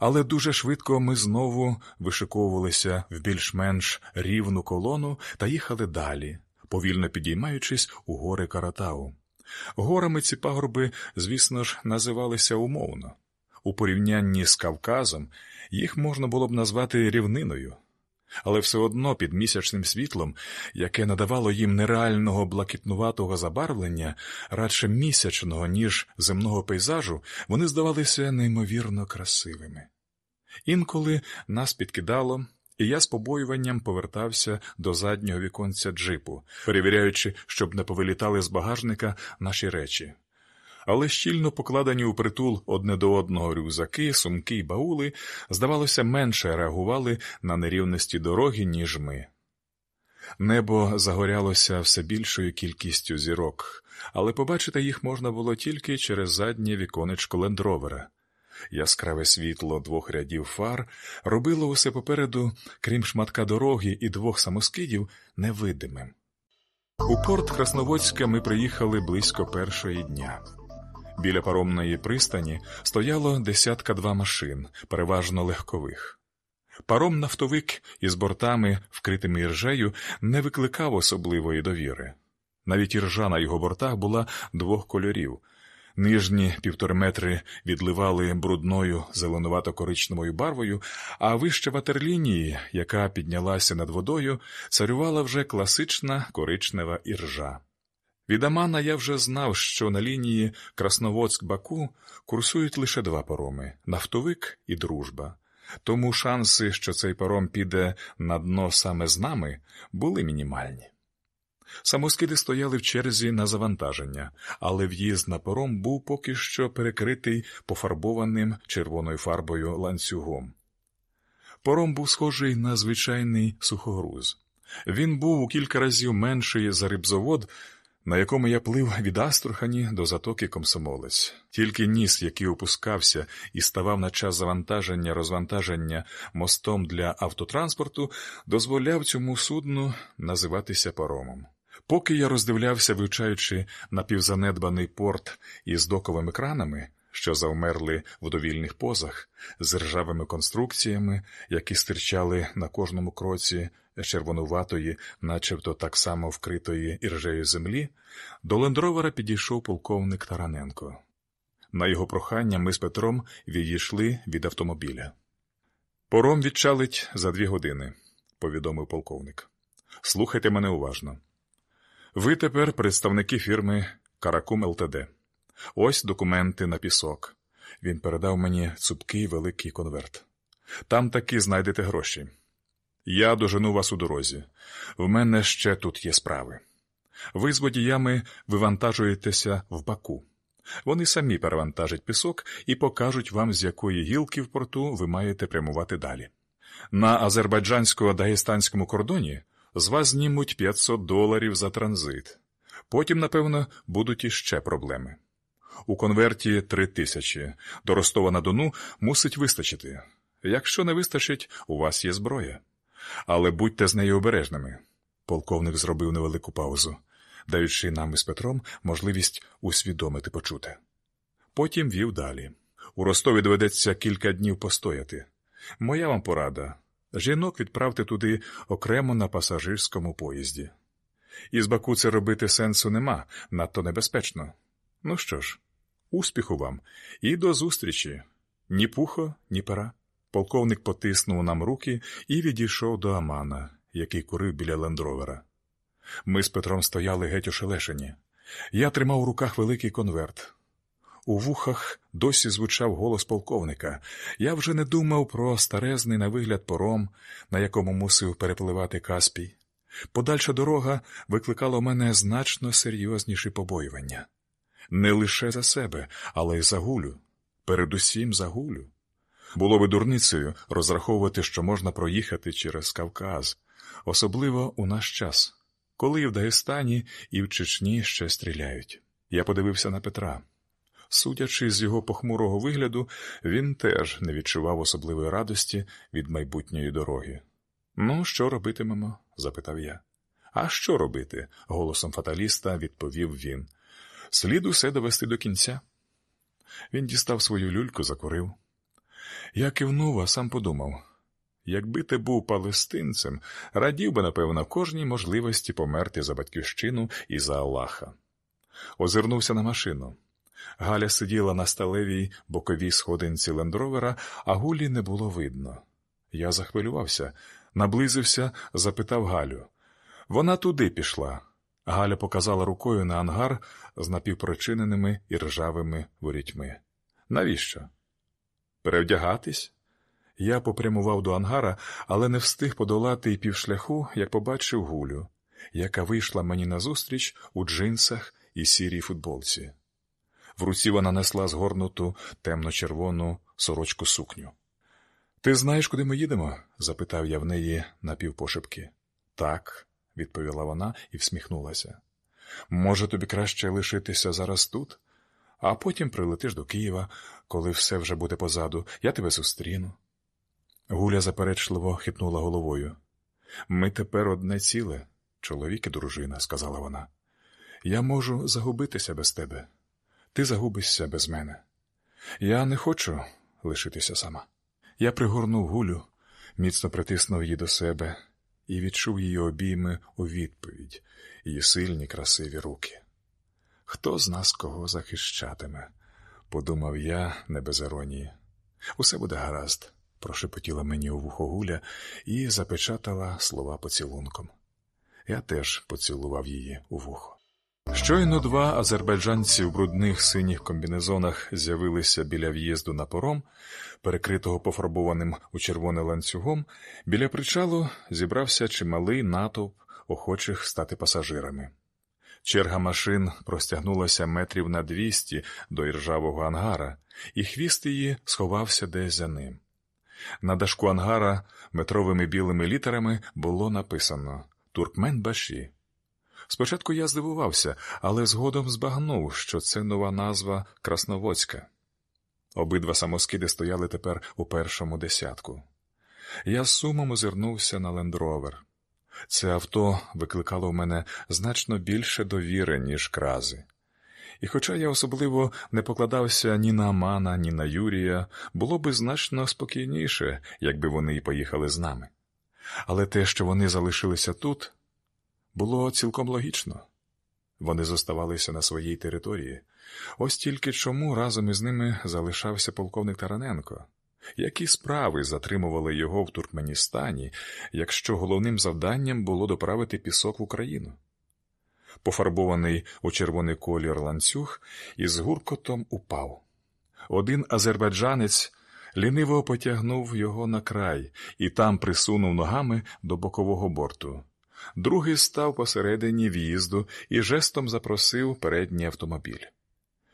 Але дуже швидко ми знову вишиковувалися в більш-менш рівну колону та їхали далі, повільно підіймаючись у гори Каратау. Горами ці пагорби, звісно ж, називалися умовно. У порівнянні з Кавказом їх можна було б назвати рівниною, але все одно під місячним світлом, яке надавало їм нереального блакитнуватого забарвлення, радше місячного, ніж земного пейзажу, вони здавалися неймовірно красивими. Інколи нас підкидало, і я з побоюванням повертався до заднього віконця джипу, перевіряючи, щоб не повилітали з багажника наші речі. Але щільно покладені у притул одне до одного рюкзаки, сумки й баули, здавалося, менше реагували на нерівності дороги, ніж ми. Небо загорялося все більшою кількістю зірок, але побачити їх можна було тільки через заднє віконечко лендровера. Яскраве світло двох рядів фар робило усе попереду, крім шматка дороги і двох самоскидів, невидимим. У порт Красноводська ми приїхали близько першої дня. Біля паромної пристані стояло десятка два машин, переважно легкових. Паром нафтовик із бортами, вкритими іржею, не викликав особливої довіри. Навіть іржа на його бортах була двох кольорів. Нижні півтори метри відливали брудною зеленувато-коричневою барвою, а вище ватерлінії, яка піднялася над водою, царювала вже класична коричнева іржа. Від Амана я вже знав, що на лінії Красноводськ-Баку курсують лише два пароми нафтовик і дружба. Тому шанси, що цей паром піде на дно саме з нами, були мінімальні. Самоскиди стояли в черзі на завантаження, але в'їзд на паром був поки що перекритий пофарбованим червоною фарбою ланцюгом. Паром був схожий на звичайний сухогруз. Він був у кілька разів менший за рибзавод, на якому я плив від Аструхані до затоки Комсомолець. Тільки ніс, який опускався і ставав на час завантаження розвантаження мостом для автотранспорту, дозволяв цьому судну називатися паромом. Поки я роздивлявся, вивчаючи напівзанедбаний порт із доковими кранами, що завмерли в довільних позах, з ржавими конструкціями, які стирчали на кожному кроці червонуватої, начебто так само вкритої іржею землі, до лендровера підійшов полковник Тараненко. На його прохання ми з Петром відійшли від автомобіля. Пором відчалить за дві години, повідомив полковник. Слухайте мене уважно. Ви тепер представники фірми Каракум ЛТД. Ось документи на пісок. Він передав мені цупкий великий конверт. Там таки знайдете гроші. Я дожену вас у дорозі. В мене ще тут є справи. Ви з водіями вивантажуєтеся в баку. Вони самі перевантажать пісок і покажуть вам, з якої гілки в порту ви маєте прямувати далі. На азербайджансько-дагестанському кордоні з вас знімуть 500 доларів за транзит. Потім, напевно, будуть іще проблеми. У конверті три тисячі. До Ростова на Дону мусить вистачити. Якщо не вистачить, у вас є зброя. Але будьте з нею обережними. Полковник зробив невелику паузу, даючи нам із Петром можливість усвідомити почуте. Потім вів далі. У Ростові доведеться кілька днів постояти. Моя вам порада жінок відправте туди окремо на пасажирському поїзді. Із Баку це робити сенсу нема, надто небезпечно. Ну що ж, успіху вам і до зустрічі. Ні пухо, ні пера. Полковник потиснув нам руки і відійшов до Амана, який курив біля лендровера. Ми з Петром стояли геть ошелешені. Я тримав у руках великий конверт. У вухах досі звучав голос полковника. Я вже не думав про старезний на вигляд пором, на якому мусив перепливати Каспій. Подальша дорога викликала у мене значно серйозніші побоювання. Не лише за себе, але й за гулю. Передусім за гулю. Було би дурницею розраховувати, що можна проїхати через Кавказ, особливо у наш час, коли і в Дагестані, і в Чечні ще стріляють. Я подивився на Петра. Судячи з його похмурого вигляду, він теж не відчував особливої радості від майбутньої дороги. Ну, що робитимемо? запитав я. А що робити? голосом фаталіста відповів він. Слід усе довести до кінця. Він дістав свою люльку, закурив. Я кивнув, а сам подумав якби ти був палестинцем, радів би, напевно, кожній можливості померти за батьківщину і за Аллаха. Озирнувся на машину. Галя сиділа на сталевій боковій сходинці лендровера, а гулі не було видно. Я захвилювався, наблизився, запитав Галю. Вона туди пішла. Галя показала рукою на ангар з напівпрочиненими і ржавими ворітьми. Навіщо? Перевдягатись? Я попрямував до ангара, але не встиг подолати й півшляху, як побачив гулю, яка вийшла мені назустріч у джинсах і сірій футболці. В руці вона несла згорнуту темно-червону сорочку сукню. Ти знаєш, куди ми їдемо? запитав я в неї напівпошепки. Так, відповіла вона і всміхнулася. Може, тобі краще лишитися зараз тут, а потім прилетиш до Києва, коли все вже буде позаду, я тебе зустріну. Гуля заперечливо хитнула головою. Ми тепер одне ціле, чоловік і дружина, сказала вона. Я можу загубитися без тебе. Ти загубишся без мене. Я не хочу лишитися сама. Я пригорнув гулю, міцно притиснув її до себе і відчув її обійми у відповідь, її сильні, красиві руки. Хто з нас кого захищатиме? подумав я не без іронії. Усе буде гаразд, прошепотіла мені у вухо гуля і запечатала слова поцілунком. Я теж поцілував її у вухо. Щойно два азербайджанці в брудних синіх комбінезонах з'явилися біля в'їзду на пором, перекритого пофарбованим у червоне ланцюгом, біля причалу зібрався чималий натовп охочих стати пасажирами. Черга машин простягнулася метрів на двісті до іржавого ангара, і хвіст її сховався десь за ним. На дашку ангара метровими білими літерами було написано Туркмен Баші. Спочатку я здивувався, але згодом збагнув, що це нова назва Красноводська. Обидва самоскиди стояли тепер у першому десятку. Я з сумом озирнувся на лендровер. Це авто викликало в мене значно більше довіри, ніж крази. І хоча я особливо не покладався ні на Амана, ні на Юрія, було би значно спокійніше, якби вони й поїхали з нами. Але те, що вони залишилися тут, було цілком логічно. Вони зоставалися на своїй території. Ось тільки чому разом із ними залишався полковник Тараненко. Які справи затримували його в Туркменістані, якщо головним завданням було доправити пісок в Україну? Пофарбований у червоний колір ланцюг із гуркотом упав. Один азербайджанець ліниво потягнув його на край і там присунув ногами до бокового борту. Другий став посередині в'їзду і жестом запросив передній автомобіль.